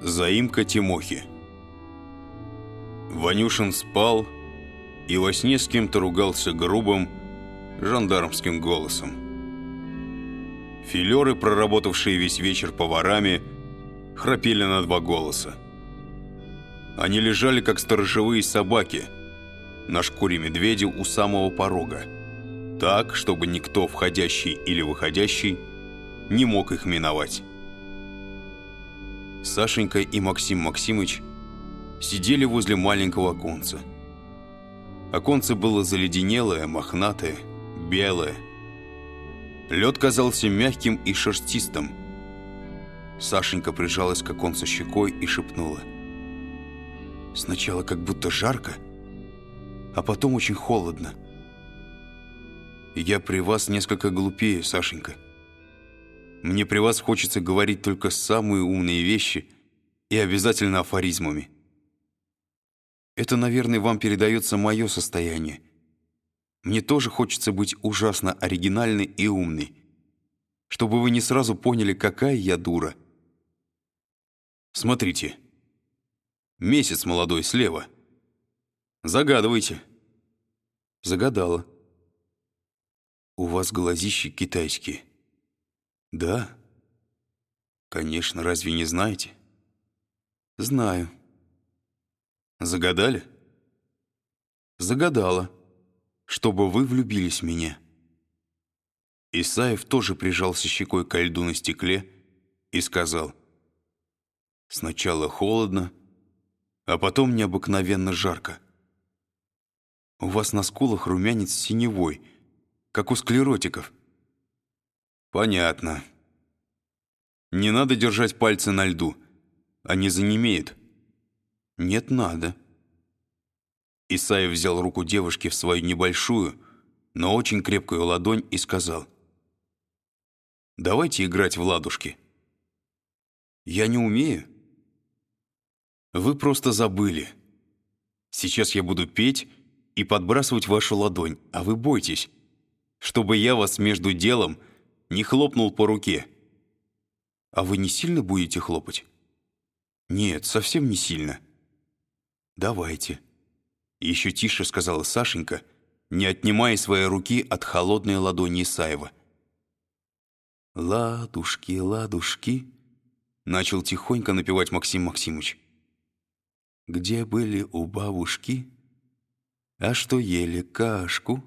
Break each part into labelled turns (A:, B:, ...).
A: Заимка Тимохи Ванюшин спал и во сне с кем-то ругался грубым жандармским голосом. Филеры, проработавшие весь вечер поварами, храпели на два голоса. Они лежали, как сторожевые собаки, на шкуре медведя у самого порога, так, чтобы никто, входящий или выходящий, не мог их миновать. Сашенька и Максим Максимыч сидели возле маленького оконца. Оконце было заледенелое, мохнатое, белое. Лед казался мягким и шерстистым. Сашенька прижалась к оконцу щекой и шепнула. «Сначала как будто жарко, а потом очень холодно. Я при вас несколько глупее, Сашенька». Мне при вас хочется говорить только самые умные вещи и обязательно афоризмами. Это, наверное, вам передается мое состояние. Мне тоже хочется быть ужасно оригинальной и умной, чтобы вы не сразу поняли, какая я дура. Смотрите. Месяц молодой слева. Загадывайте. Загадала. У вас глазищи китайские. «Да?» «Конечно, разве не знаете?» «Знаю». «Загадали?» «Загадала, чтобы вы влюбились в меня». Исаев тоже прижался щекой к льду на стекле и сказал, «Сначала холодно, а потом необыкновенно жарко. У вас на скулах румянец синевой, как у склеротиков». «Понятно. Не надо держать пальцы на льду. Они занемеют». «Нет, надо». Исаев взял руку девушки в свою небольшую, но очень крепкую ладонь и сказал. «Давайте играть в ладушки». «Я не умею». «Вы просто забыли. Сейчас я буду петь и подбрасывать вашу ладонь, а вы бойтесь, чтобы я вас между делом не хлопнул по руке. «А вы не сильно будете хлопать?» «Нет, совсем не сильно». «Давайте». Еще тише сказала Сашенька, не отнимая своей руки от холодной ладони Исаева. «Ладушки, ладушки», — начал тихонько напевать Максим Максимович. «Где были у бабушки? А что ели кашку?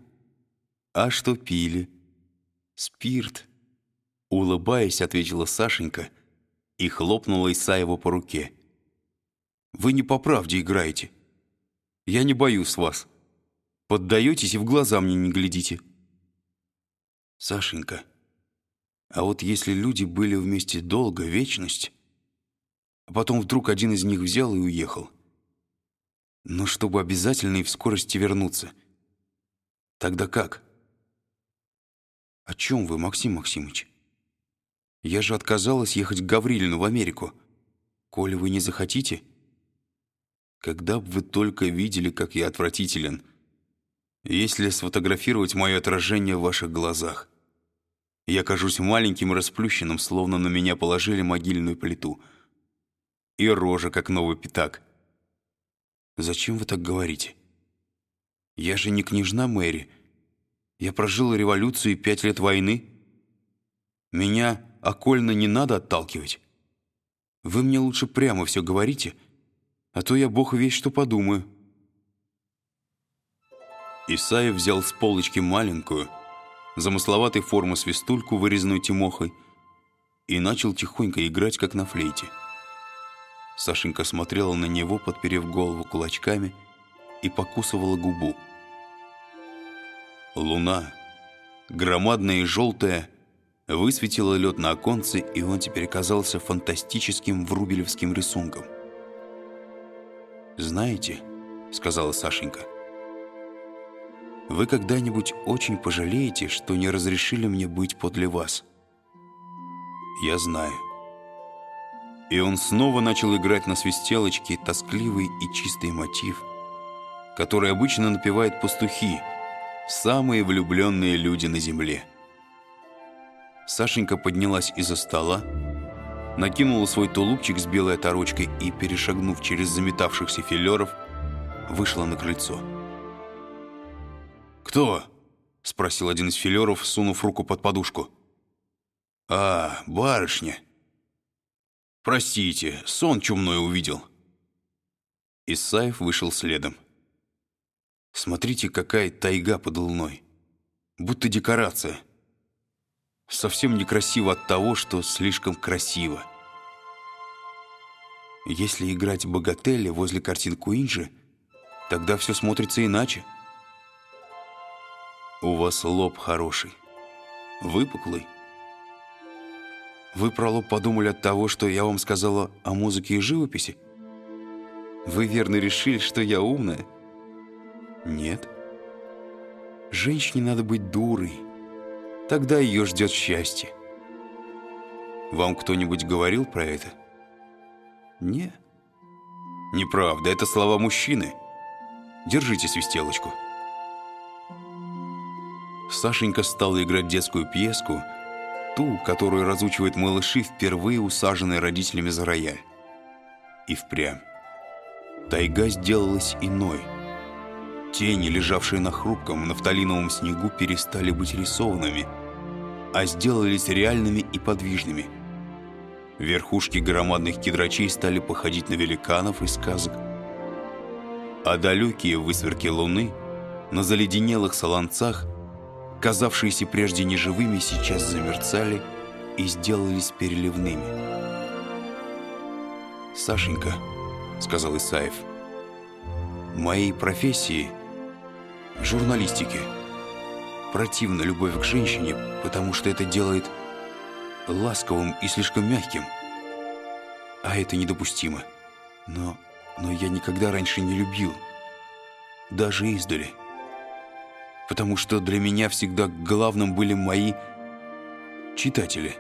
A: А что пили? Спирт, Улыбаясь, ответила Сашенька и хлопнула Исаева по руке. «Вы не по правде играете. Я не боюсь вас. Поддаетесь и в глаза мне не глядите». «Сашенька, а вот если люди были вместе долго, вечность, а потом вдруг один из них взял и уехал, но чтобы обязательно и в скорости вернуться, тогда как?» «О чем вы, Максим Максимович?» Я же отказалась ехать к Гаврилину в Америку. Коли вы не захотите? Когда бы вы только видели, как я отвратителен. Если сфотографировать мое отражение в ваших глазах. Я кажусь маленьким и расплющенным, словно на меня положили могильную плиту. И рожа, как новый пятак. Зачем вы так говорите? Я же не княжна Мэри. Я прожила революцию и пять лет войны. Меня окольно не надо отталкивать. Вы мне лучше прямо все говорите, а то я бог весь что подумаю». Исаев взял с полочки маленькую, замысловатой формы свистульку, вырезанную Тимохой, и начал тихонько играть, как на флейте. Сашенька смотрела на него, подперев голову кулачками, и покусывала губу. Луна, громадная и желтая, высветила лед на оконце, и он теперь казался фантастическим врубелевским рисунком. «Знаете», — сказала Сашенька, — «вы когда-нибудь очень пожалеете, что не разрешили мне быть подле вас?» «Я знаю». И он снова начал играть на свистелочке тоскливый и чистый мотив, который обычно напевают пастухи, самые влюбленные люди на земле. Сашенька поднялась из-за стола, накинула свой тулупчик с белой оторочкой и, перешагнув через заметавшихся филеров, вышла на крыльцо. «Кто?» — спросил один из филеров, сунув руку под подушку. «А, барышня. Простите, сон чумной увидел». Исаев вышел следом. «Смотрите, какая тайга под луной. Будто декорация. Совсем некрасиво от того, что слишком красиво. Если играть богателя возле картин Куинджи, тогда все смотрится иначе». У вас лоб хороший, выпуклый. Вы про лоб подумали от того, что я вам сказала о музыке и живописи? Вы верно решили, что я умная? Нет. Женщине надо быть дурой. Тогда ее ждет счастье. Вам кто-нибудь говорил про это? Не. Неправда, это слова мужчины. Держите свистелочку. Сашенька стала играть детскую пьеску, ту, которую разучивают малыши, впервые усаженные родителями за рояль. И впрямь. Тайга сделалась иной. Тени, лежавшие на хрупком нафталиновом снегу, перестали быть рисованными, а сделались реальными и подвижными. Верхушки громадных кедрачей стали походить на великанов из сказок, а далекие высверки луны на заледенелых солонцах – казавшиеся прежде неживыми, сейчас замерцали и сделались переливными. «Сашенька», — сказал Исаев, — «моей профессии, журналистики, противна любовь к женщине, потому что это делает ласковым и слишком мягким. А это недопустимо. Но, но я никогда раньше не любил, даже издали» потому что для меня всегда главным были мои читатели.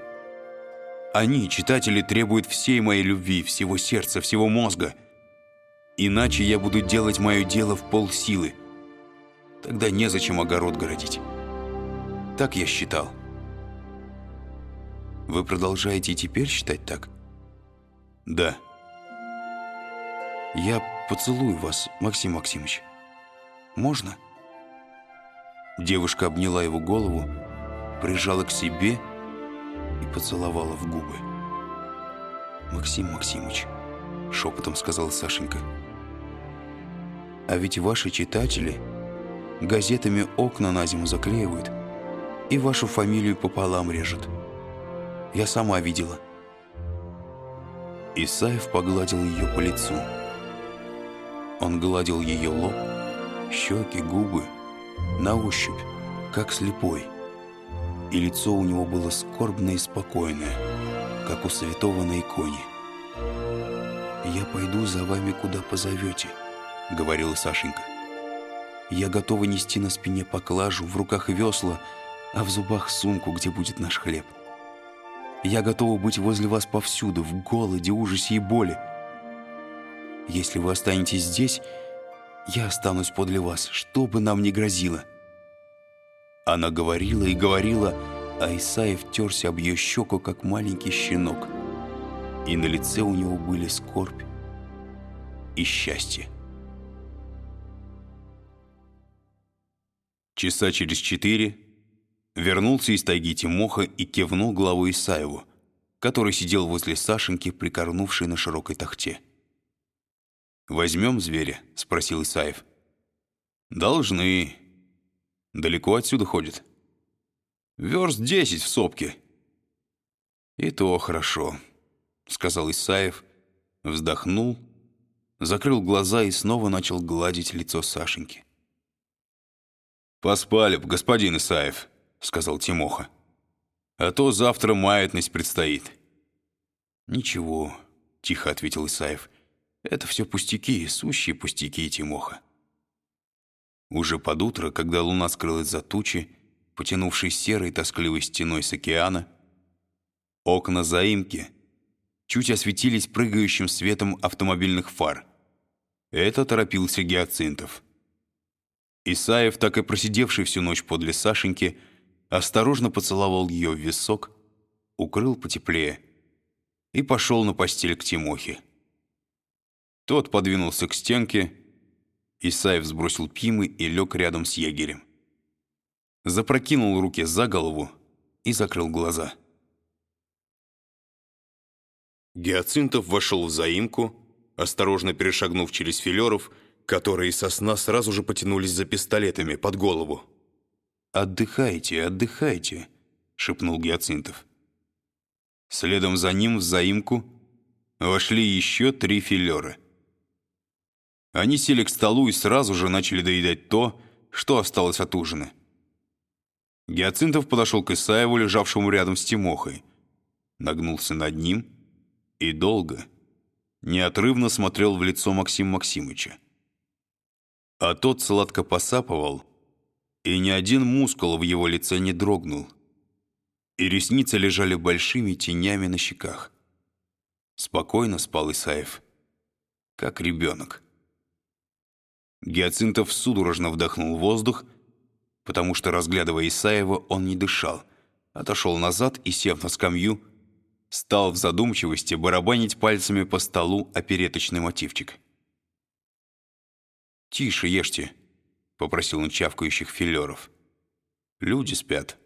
A: Они, читатели, требуют всей моей любви, всего сердца, всего мозга. Иначе я буду делать мое дело в полсилы. Тогда незачем огород городить. Так я считал. Вы продолжаете теперь считать так? Да. Я поцелую вас, Максим Максимович. Можно? Можно? Девушка обняла его голову, прижала к себе и поцеловала в губы. «Максим Максимович», — шепотом сказала Сашенька, «а ведь ваши читатели газетами окна на зиму заклеивают и вашу фамилию пополам режут. Я сама видела». Исаев погладил ее по лицу. Он гладил ее лоб, щеки, губы, на ощупь, как слепой. И лицо у него было скорбное и спокойное, как у святого на иконе. «Я пойду за вами, куда позовете», — говорила Сашенька. «Я готова нести на спине поклажу, в руках весла, а в зубах сумку, где будет наш хлеб. Я готова быть возле вас повсюду, в голоде, ужасе и боли. Если вы останетесь здесь, я останусь подле вас, что бы нам ни грозило». Она говорила и говорила, а Исаев терся об ее щеку, как маленький щенок. И на лице у него были скорбь и счастье. Часа через четыре вернулся из тайги Тимоха и кивнул главу Исаеву, который сидел возле Сашеньки, прикорнувшей на широкой тахте. «Возьмем зверя?» — спросил Исаев. «Должны. Далеко отсюда ходит?» «Верст десять в сопке». «И то хорошо», — сказал Исаев, вздохнул, закрыл глаза и снова начал гладить лицо Сашеньки. «Поспали б, господин Исаев», — сказал Тимоха. «А то завтра маятность предстоит». «Ничего», — тихо ответил Исаев, — это все пустяки, сущие пустяки, Тимоха. Уже под утро, когда луна скрылась за тучи, потянувшей серой тоскливой стеной с океана, окна заимки чуть осветились прыгающим светом автомобильных фар. Это торопился Гиацинтов. Исаев, так и просидевший всю ночь подле Сашеньки, осторожно поцеловал ее в висок, укрыл потеплее и пошел на постель к Тимохе. Тот подвинулся к стенке, Исаев сбросил пимы и лег рядом с егерем. Запрокинул руки за голову и закрыл глаза. Гиацинтов вошел в заимку, осторожно перешагнув через филеров, которые со сна сразу же потянулись за пистолетами под голову. «Отдыхайте, отдыхайте», — шепнул Гиацинтов. Следом за ним в заимку вошли еще три филера. Они сели к столу и сразу же начали доедать то, что осталось от ужина. Гиацинтов подошел к Исаеву, лежавшему рядом с Тимохой, нагнулся над ним и долго, неотрывно смотрел в лицо Максима Максимыча. А тот сладко посапывал, и ни один мускул в его лице не дрогнул, и ресницы лежали большими тенями на щеках. Спокойно спал Исаев, как ребенок. Гиацинтов судорожно вдохнул воздух, потому что, разглядывая Исаева, он не дышал, отошел назад и, сев на скамью, стал в задумчивости барабанить пальцами по столу опереточный мотивчик. «Тише ешьте», — попросил он чавкающих филеров. «Люди спят».